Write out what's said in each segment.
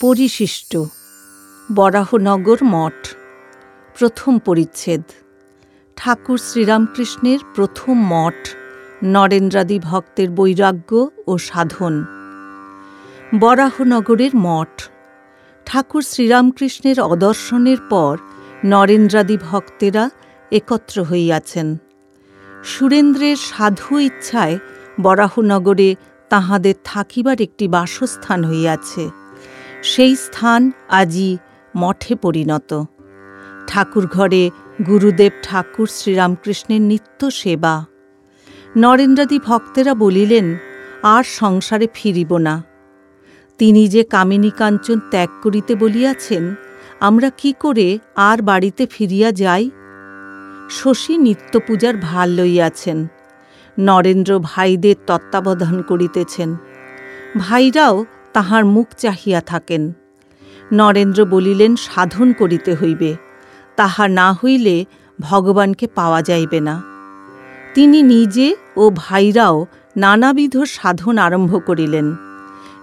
পরিশিষ্ট। বরাহনগর মঠ। প্রথম পরিচ্ছেদ। ঠাকুর শ্রীরামকৃষ্ণের প্রথম মঠ, নরেন্দ্রাদি ভক্তের বৈরাগ্য ও সাধন। বরাহনগরের মঠ। ঠাকুর শ্রীরামকৃষ্ণের অদর্শনের পর নরেন্দ্রাদি ভক্তেরা একত্র হইয়াছেন। সুরেন্দ্রের সাধু ইচ্ছায় বরাহনগরে তাহাদের থাকিবার একটি বাসস্থান হইয়াছে। সেই স্থান আজই মঠে পরিণত। ঠাকুর ঘরে গুরুদেব ঠাকুর শ্রীরামকৃষ্ণের নিত্য সেবা। নরেন্দ্রাদি ভক্তেরা বলিলেন, আর সংসারে ফিরিব না। তিনি যে কামিনী কাঞ্চন ত্যাগ করিতে বলিয়াছেন, আমরা কি করে আর বাড়িতে ফিরিয়া যাই? শশী নিত্য পূজার ভার লইয়াছেন। নরেন্দ্র ভাইদের তত্ত্বাবধান করিতেছেন। ভাইরাও তাহার মুখ চাহিয়া থাকেন। নরেন্দ্র বলিলেন, সাধন করিতে হইবে। তাহা না হইলে ভগবানকে পাওয়া যাইবে না। তিনি নিজে ও ভাইরাও নানাবিধ সাধন আরম্ভ করিলেন।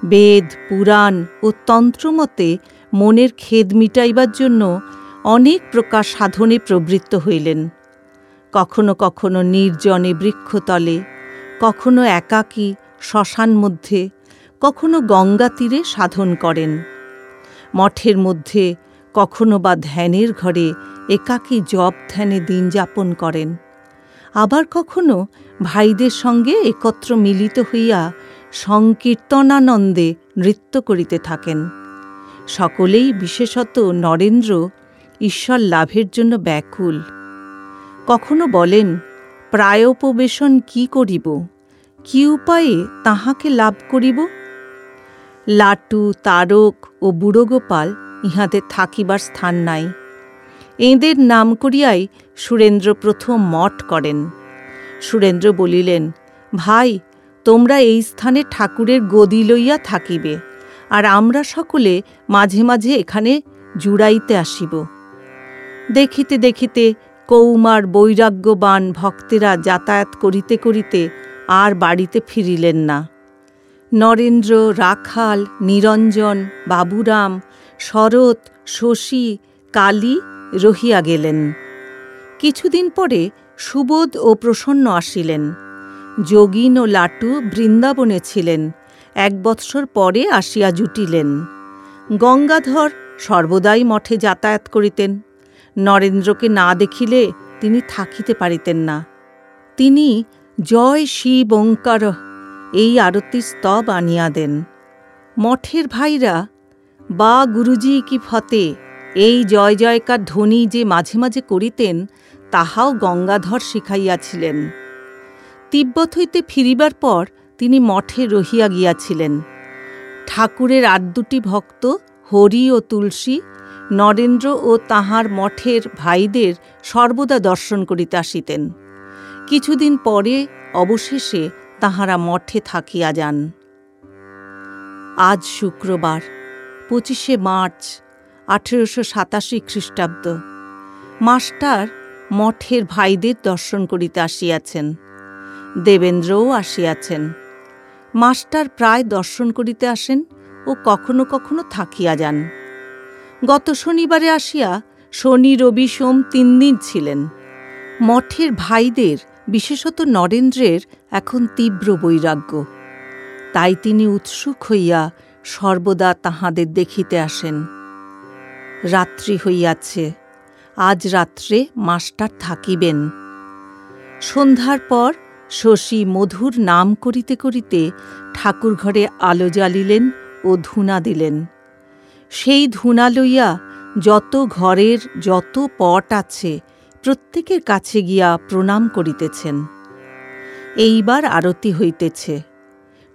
বেদ, পুরাণ ও তন্ত্রমতে মনের খেদ মিটাইবার জন্য অনেক প্রকার সাধনে প্রবৃত্ত হইলেন। কখনো কখনো নির্জনে বৃক্ষতলে, কখনো একাকী শ্মশান মধ্যে কখনো গঙ্গা তীরে সাধন করেন। মঠের মধ্যে কখনো বা ধ্যানের ঘরে একাকী জপ ধ্যানে দিন যাপন করেন। আবার কখনো ভাইদের সঙ্গে একত্র মিলিত হইয়া সংকীর্তনানন্দে নৃত্য করিতে থাকেন। সকলেই বিশেষত নরেন্দ্র ঈশ্বর লাভের জন্য ব্যাকুল। কখনো বলেন, প্রায়োপবেশন কি করিব? কি উপায়ে তাহাকে লাভ করিব? লাটু, তারক ও বুড়োগোপাল ইহাদের থাকিবার স্থান নাই। এঁদের নাম করিয়াই সুরেন্দ্র প্রথম মঠ করেন। সুরেন্দ্র বলিলেন, ভাই, তোমরা এই স্থানে ঠাকুরের গদি লইয়া থাকিবে, আর আমরা সকলে মাঝে মাঝে এখানে জুড়াইতে আসিব। দেখিতে দেখিতে কৌমার বৈরাগ্যবান ভক্তেরা যাতায়াত করিতে করিতে আর বাড়িতে ফিরিলেন না। নরেন্দ্র, রাখাল, নিরঞ্জন, বাবুরাম, শরৎ, শশী, কালী রহিয়া গেলেন। কিছুদিন পরে সুবোধ ও প্রসন্ন আসিলেন। যোগিন ও লাটু বৃন্দাবনে ছিলেন। এক বৎসর পরে আসিয়া জুটিলেন। গঙ্গাধর সর্বদাই মঠে যাতায়াত করিতেন। নরেন্দ্রকে না দেখিলে তিনি থাকিতে পারিতেন না। তিনি জয় শিব ওঙ্কার এই আরতি স্তব আনিয়া দেন। মঠের ভাইরা, বা গুরুজি কি ফতে, এই জয় জয়কার ধ্বনি যে মাঝে মাঝে করিতেন, তাহাও গঙ্গাধর শিখাইয়াছিলেন। তিব্বত হইতে ফিরিবার পর তিনি মঠে রহিয়া গিয়াছিলেন। ঠাকুরের আর দুটি ভক্ত, হরি ও তুলসী, নরেন্দ্র ও তাহার মঠের ভাইদের সর্বদা দর্শন করিতে আসিতেন। কিছুদিন পরে অবশেষে তাহারা মঠে থাকিয়া যান। আজ শুক্রবার, পঁচিশে মার্চ, আঠেরোশো সাতাশি খ্রিস্টাব্দ। মাস্টার মঠের ভাইদের দর্শন করিতে আসিয়াছেন। দেবেন্দ্রও আসিয়াছেন। মাস্টার প্রায় দর্শন করিতে আসেন ও কখনো কখনো থাকিয়া যান। গত শনিবারে আসিয়া শনি রবি সোম তিন দিন ছিলেন। মঠের ভাইদের বিশেষত নরেন্দ্রের এখন তীব্র বৈরাগ্য। তাই তিনি উৎসুক হইয়া সর্বদা তাহাদের দেখিতে আসেন। রাত্রি হইয়াছে, আজ রাত্রে মাস্টার থাকিবেন। সন্ধ্যার পর শশী মধুর নাম করিতে করিতে ঠাকুর ঘরে আলো জ্বালিলেন ও ধুনা দিলেন। সেই ধুনা লইয়া যত ঘরের যত পট আছে প্রত্যেকের কাছে গিয়া প্রণাম করিতেছেন। এইবার আরতি হইতেছে।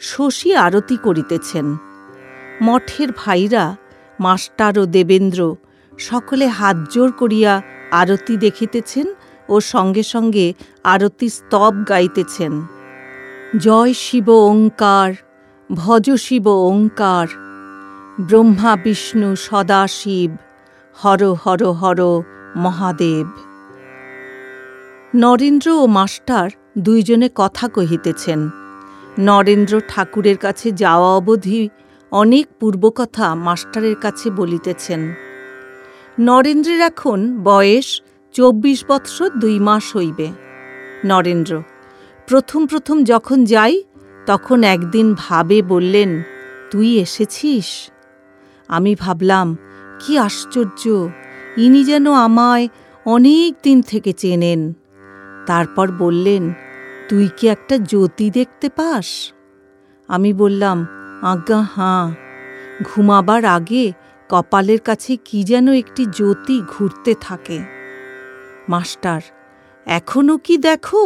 শশী আরতি করিতেছেন। মঠের ভাইরা, মাস্টার ও দেবেন্দ্র, সকলে হাতজোর করিয়া আরতি দেখিতেছেন ও সঙ্গে সঙ্গে আরতি স্তব গাইতেছেন। জয় শিব ওঙ্কার, ভজ শিব ওঙ্কার, ব্রহ্মা, বিষ্ণু সদাশিব হর হর হর মহাদেব। নরেন্দ্র ও মাস্টার দুইজনে কথা কহিতেছেন। নরেন্দ্র ঠাকুরের কাছে যাওয়া অবধি অনেক পূর্বকথা মাস্টারের কাছে বলিতেছেন। নরেন্দ্রের এখন বয়স চব্বিশ বৎসর দুই মাস হইবে। নরেন্দ্র, প্রথম প্রথম যখন যাই, তখন একদিন ভাবে বললেন, তুই এসেছিস? আমি ভাবলাম, কি আশ্চর্য, ইনি যেন আমায় অনেক দিন থেকে চেনেন। তারপর বললেন, তুই কি একটা জ্যোতি দেখতে পাস? আমি বললাম, আজ্ঞা, হাঁ। ঘুমাবার আগে কপালের কাছে কি যেন একটি জ্যোতি ঘুরতে থাকে। মাস্টার এখনও কি দেখো?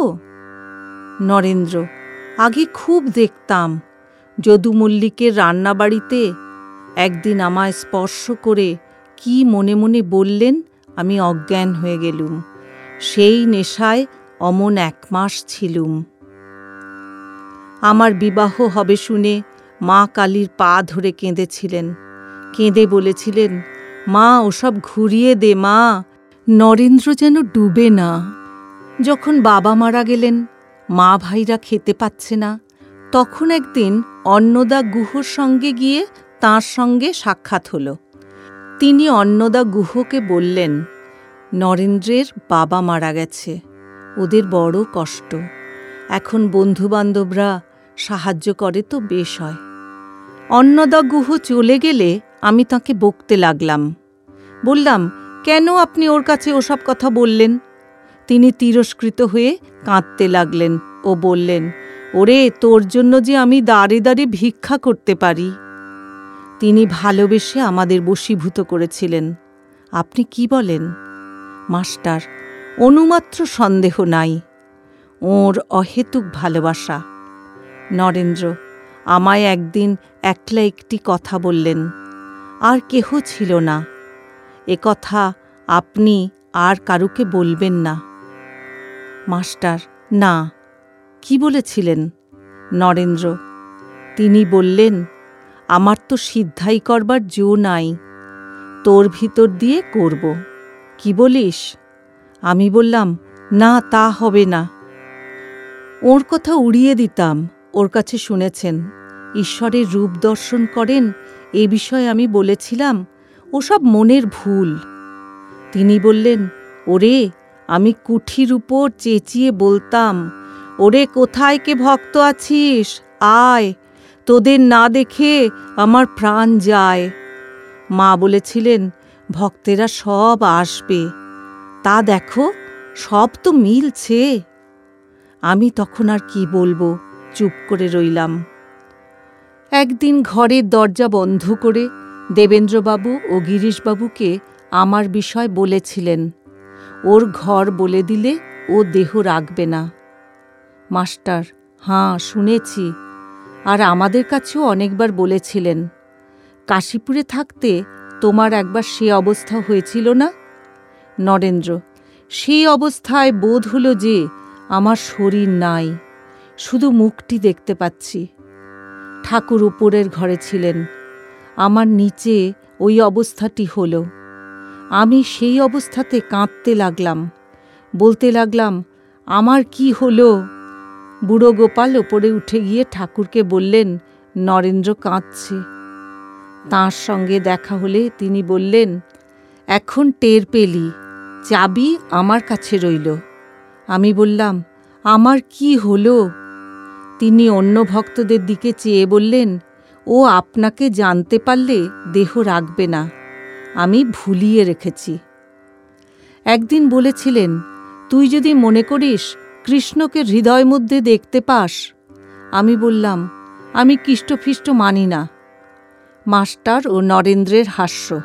নরেন্দ্র, আগে খুব দেখতাম। যদু মল্লিকের রান্নাবাড়িতে একদিন আমায় স্পর্শ করে কি মনে মনে বললেন, আমি অজ্ঞান হয়ে গেলুম। সেই নেশায় অমন এক মাস ছিলুম। আমার বিবাহ হবে শুনে মা কালীর পা ধরে কেঁদেছিলেন। কেঁদে বলেছিলেন, মা, ওসব ঘুরিয়ে দে, মা। নরেন্দ্র যেন ডুবে না। যখন বাবা মারা গেলেন, মা ভাইরা খেতে পাচ্ছে না। তখন একদিন অন্নদা গুহর সঙ্গে গিয়ে তাঁর সঙ্গে সাক্ষাৎ হল। তিনি অন্নদা গুহকে বললেন, নরেন্দ্রের বাবা মারা গেছে। ওদের বড় কষ্ট। এখন বন্ধুবান্ধবরা সাহায্য করে তো বেশ হয়। অন্নদা গুহ চলে গেলে আমি তাকে বকতে লাগলাম। বললাম, কেন আপনি ওর কাছে ওসব কথা বললেন? তিনি তিরস্কৃত হয়ে কাঁদতে লাগলেন ও বললেন, ওরে, তোর জন্য যে আমি দাঁড়ে দাঁড়ে ভিক্ষা করতে পারি? তিনি ভালোবেসে আমাদের বশীভূত করেছিলেন। আপনি কি বলেন? মাস্টার অনুমাত্র সন্দেহ নাই। ওর অহেতুক ভালোবাসা। নরেন্দ্র, আমায় একদিন একলা একটি কথা বললেন, আর কেহ ছিল না। এ কথা আপনি আর কারুকে বলবেন না। মাস্টার, না, কি বলেছিলেন? নরেন্দ্র, তিনি বললেন, আমার তো সিদ্ধাই করবার জো নাই, তোর ভিতর দিয়ে করব। কি বলিস? আমি বললাম, না, তা হবে না। ওর কথা উড়িয়ে দিতাম। ওর কাছে শুনেছেন, ঈশ্বরের রূপ দর্শন করেন, এ বিষয়ে আমি বলেছিলাম, ওসব মনের ভুল। তিনি বললেন, ওরে, আমি কুঠির উপর চেঁচিয়ে বলতাম, ওরে, কোথায় কে ভক্ত আছিস? আয়, তোদের না দেখে আমার প্রাণ যায়। মা বলেছিলেন, ভক্তেরা সব আসবে। তা দেখো, সব তো মিলছে। আমি তখন আর কি বলব, চুপ করে রইলাম। একদিন ঘরের দরজা বন্ধ করে দেবেন্দ্রবাবু ও গিরিশবাবুকে আমার বিষয় বলেছিলেন। ওর ঘর বলে দিলে ও দেহ রাখবে না। মাস্টার, হাঁ, শুনেছি। আর আমাদের কাছেও অনেকবার বলেছিলেন। কাশীপুরে থাকতে তোমার একবার সে অবস্থা হয়েছিল না? নরেন্দ্র, সেই অবস্থায় বোধ হলো যে আমার শরীর নাই, শুধু মুখটি দেখতে পাচ্ছি। ঠাকুর উপরের ঘরে ছিলেন, আমার নিচে ওই অবস্থাটি হলো। আমি সেই অবস্থাতে কাঁদতে লাগলাম, বলতে লাগলাম, আমার কি হলো? বুড়ো গোপাল ওপরে উঠে গিয়ে ঠাকুরকে বললেন, নরেন্দ্র কাঁদছে। তাঁর সঙ্গে দেখা হলে তিনি বললেন, এখন টের পেলি। চাবি আমার কাছে রইল। আমি বললাম, আমার কি হলো? তিনি অন্য ভক্তদের দিকে চেয়ে বললেন, ও আপনাকে জানতে পারলে দেহ রাখবে না। আমি ভুলিয়ে রেখেছি। একদিন বলেছিলেন, তুই যদি মনে করিস কৃষ্ণকে হৃদয় মধ্যে দেখতে পাস, আমি বললাম, আমি কৃষ্টফিষ্ট মানি না। মাস্টার ও নরেন্দ্রের হাস্য।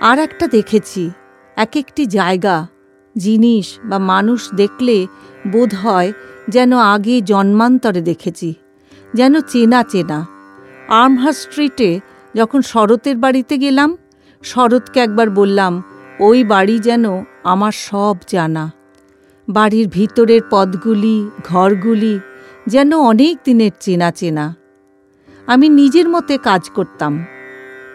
আর একটা দেখেছি এক একটি জায়গা, জিনিস বা মানুষ দেখলে বোধ হয় যেন আগে জন্মান্তরে দেখেছি, যেন চেনা চেনা। আর্মহার স্ট্রিটে যখন শরতের বাড়িতে গেলাম, শরৎকে একবার বললাম, ওই বাড়ি যেন আমার সব জানা। বাড়ির ভিতরের পদগুলি, ঘরগুলি যেন অনেক দিনের চেনা চেনা। আমি নিজের মতে কাজ করতাম।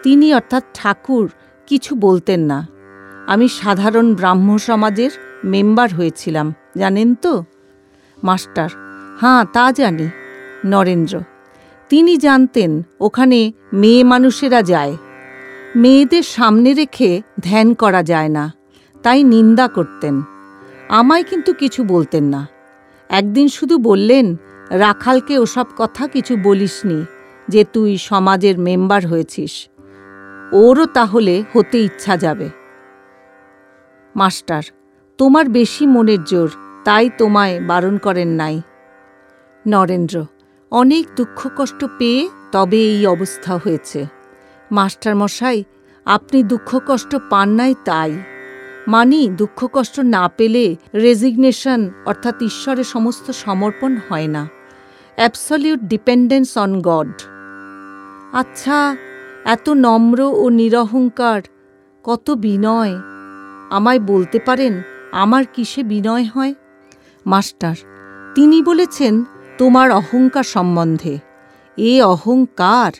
তিনি অর্থাৎ ঠাকুর কিছু বলতেন না। আমি সাধারণ ব্রাহ্ম সমাজের মেম্বার হয়েছিলাম, জানেন তো? মাস্টার হ্যাঁ তা জানি, নরেন্দ্র। তিনি জানতেন ওখানে মেয়ে মানুষেরা যায়। মেয়েদের সামনে রেখে ধ্যান করা যায় না, তাই নিন্দা করতেন। আমায় কিন্তু কিছু বলতেন না। একদিন শুধু বললেন, রাখালকে ওসব কথা কিছু বলিসনি, যে তুই সমাজের মেম্বার হয়েছিস। ওরও তাহলে হতে ইচ্ছা যাবে। মাস্টার, তোমার বেশি মনের জোর, তাই তোমায় বারণ করেন নাই। নরেন্দ্র, অনেক দুঃখ কষ্ট পেয়ে তবে এই অবস্থা হয়েছে। মাস্টার মশাই, আপনি দুঃখ কষ্ট পান নাই তাই। মানি, দুঃখ কষ্ট না পেলে রেজিগনেশন অর্থাৎ ঈশ্বরের সমস্ত সমর্পণ হয় না। অ্যাবসলিউট ডিপেন্ডেন্স অন গড আচ্ছা এত নম্র ও নিরহংকার, কত বিনয়। আমায় বলতে পারেন আমার কিসে বিনয় হয়? মাস্টার তিনি বলেছেন তোমার অহংকার সম্বন্ধে। এ অহংকার?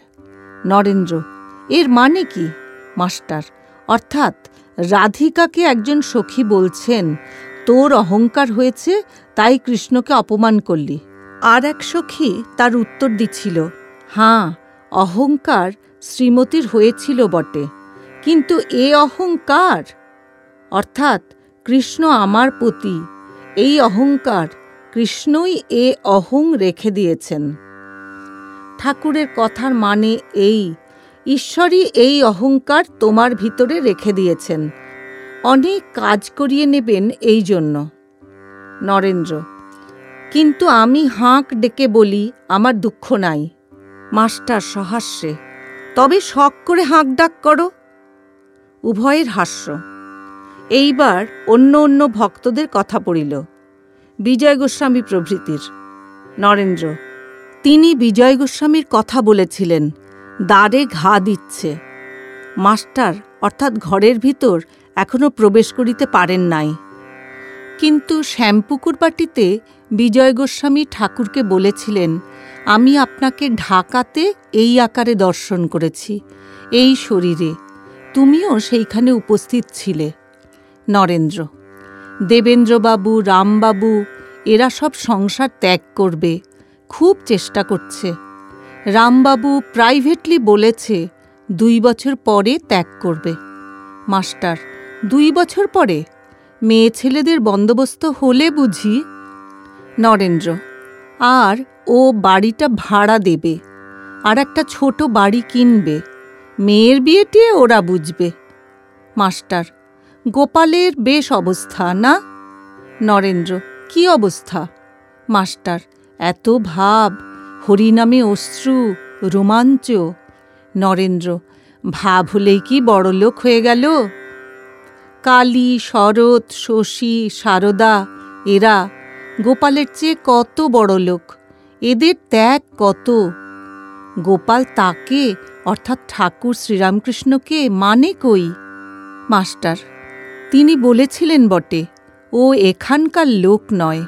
নরেন্দ্র এর মানে কি? মাস্টার অর্থাৎ রাধিকাকে একজন সখী বলছেন তোর অহংকার হয়েছে তাই কৃষ্ণকে অপমান করলি। আর এক সখী তার উত্তর দিচ্ছিল হাঁ অহংকার শ্রীমতীর হয়েছিল বটে। কিন্তু এ অহংকার? অর্থাৎ কৃষ্ণ আমার পতি, এই অহংকার কৃষ্ণই এ অহং রেখে দিয়েছেন। ঠাকুরের কথার মানে এই, ঈশ্বরই এই অহংকার তোমার ভিতরে রেখে দিয়েছেন। অনেক কাজ করিয়ে নেবেন এই জন্য। নরেন্দ্র, কিন্তু আমি হাঁক ডেকে বলি, আমার দুঃখ নাই। মাস্টার সহাস্যে, তবে শখ করে হাঁক ডাক করো। উভয়ের হাস্য এইবার অন্য অন্য ভক্তদের কথা পড়িল। বিজয় গোস্বামী প্রভৃতির। নরেন্দ্র, তিনি বিজয় গোস্বামীর কথা বলেছিলেন, দ্বারে ঘা দিচ্ছে। মাস্টার, অর্থাৎ ঘরের ভিতর এখনও প্রবেশ করিতে পারেন নাই। কিন্তু শ্যামপুকুর বাটিতে বিজয় গোস্বামী ঠাকুরকে বলেছিলেন, আমি আপনাকে ঢাকাতে এই আকারে দর্শন করেছি, এই শরীরে। তুমিও সেইখানে উপস্থিত ছিলে। নরেন্দ্র। দেবেন্দ্রবাবু, রামবাবু, এরা সব সংসার ত্যাগ করবে, খুব চেষ্টা করছে। রামবাবু প্রাইভেটলি বলেছে, দুই বছর পরে ত্যাগ করবে। মাস্টার, দুই বছর পরে? মেয়ে ছেলেদের বন্দোবস্ত হলে বুঝি? নরেন্দ্র, আর ও বাড়িটা ভাড়া দেবে, আর একটা ছোট বাড়ি কিনবে। মেয়ের বিয়েটি ওরা বুঝবে। মাস্টার গোপালের বেশ অবস্থা, না? নরেন্দ্র, কি অবস্থা? মাস্টার, এত ভাব, হরিনামে অশ্রু, রোমাঞ্চ। নরেন্দ্র, ভাব হলেই কি বড়লোক হয়ে গেল? কালী, শরৎ, শশী, সারদা, এরা, গোপালের চেয়ে কত বড় লোক এদের ত্যাগ কত? গোপাল তাকে, অর্থাৎ ঠাকুর শ্রীরামকৃষ্ণকে মানে কই? মাস্টার তিনি বলেছিলেন, বটে, ও এখানকার লোক নয়,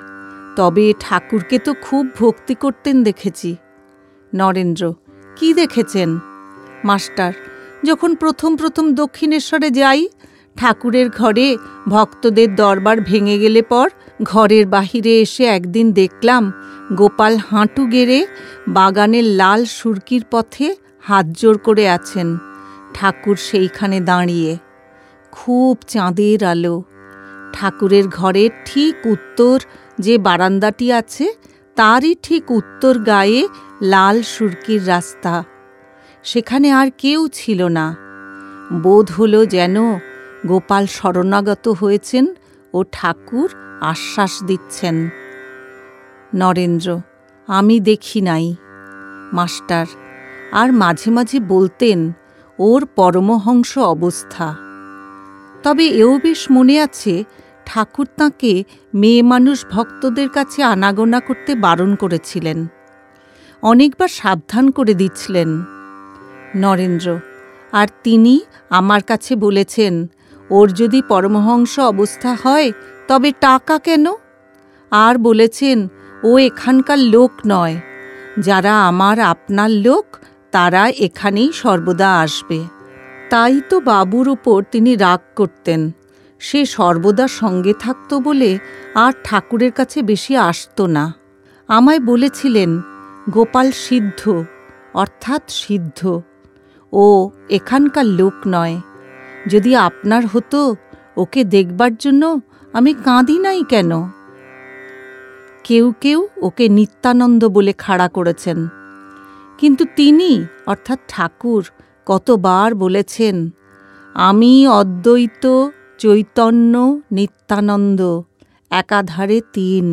তবে ঠাকুরকে তো খুব ভক্তি করতেন দেখেছি। নরেন্দ্র, কি দেখেছেন? মাস্টার, যখন প্রথম প্রথম দক্ষিণেশ্বরে যাই, ঠাকুরের ঘরে ভক্তদের দরবার ভেঙে গেলে পর ঘরের বাহিরে এসে একদিন দেখলাম, গোপাল হাঁটু গেড়ে বাগানের লাল সুরকির পথে হাত জোর করে আছেন। ঠাকুর সেইখানে দাঁড়িয়ে খুব চাঁদের আলো। ঠাকুরের ঘরের ঠিক উত্তর যে বারান্দাটি আছে, তারই ঠিক উত্তর গায়ে লাল সুরকির রাস্তা। সেখানে আর কেউ ছিল না। বোধ হল যেন গোপাল শরণাগত হয়েছেন ও ঠাকুর আশ্বাস দিচ্ছেন। নরেন্দ্র, আমি দেখি নাই। মাস্টার, আর মাঝে মাঝে বলতেন, ওর পরমহংস অবস্থা। তবে এও বেশ মনে আছে, ঠাকুর তাঁকে মেয়ে মানুষ ভক্তদের কাছে আনাগোনা করতে বারণ করেছিলেন। অনেকবার সাবধান করে দিচ্ছিলেন। নরেন্দ্র, আর তিনি আমার কাছে বলেছেন, ওর যদি পরমহংস অবস্থা হয়, তবে টাকা কেন? আর বলেছেন, ও এখানকার লোক নয়। যারা আমার আপনার লোক, তারা এখানেই সর্বদা আসবে। তাই তো বাবুর ওপর তিনি রাগ করতেন। সে সর্বদা সঙ্গে থাকত বলে আর ঠাকুরের কাছে বেশি আসত না। আমায় বলেছিলেন, গোপাল সিদ্ধ, অর্থাৎ সিদ্ধ। ও এখানকার লোক নয়। যদি আপনার হতো, ওকে দেখবার জন্য আমি কাঁদি নাই কেন? কেউ কেউ ওকে নিত্যানন্দ বলে খাড়া করেছেন। কিন্তু তিনি, অর্থাৎ ঠাকুর কতবার বলেছেন আমি অদ্বৈত চৈতন্য নিত্যানন্দ একাধারে তিন।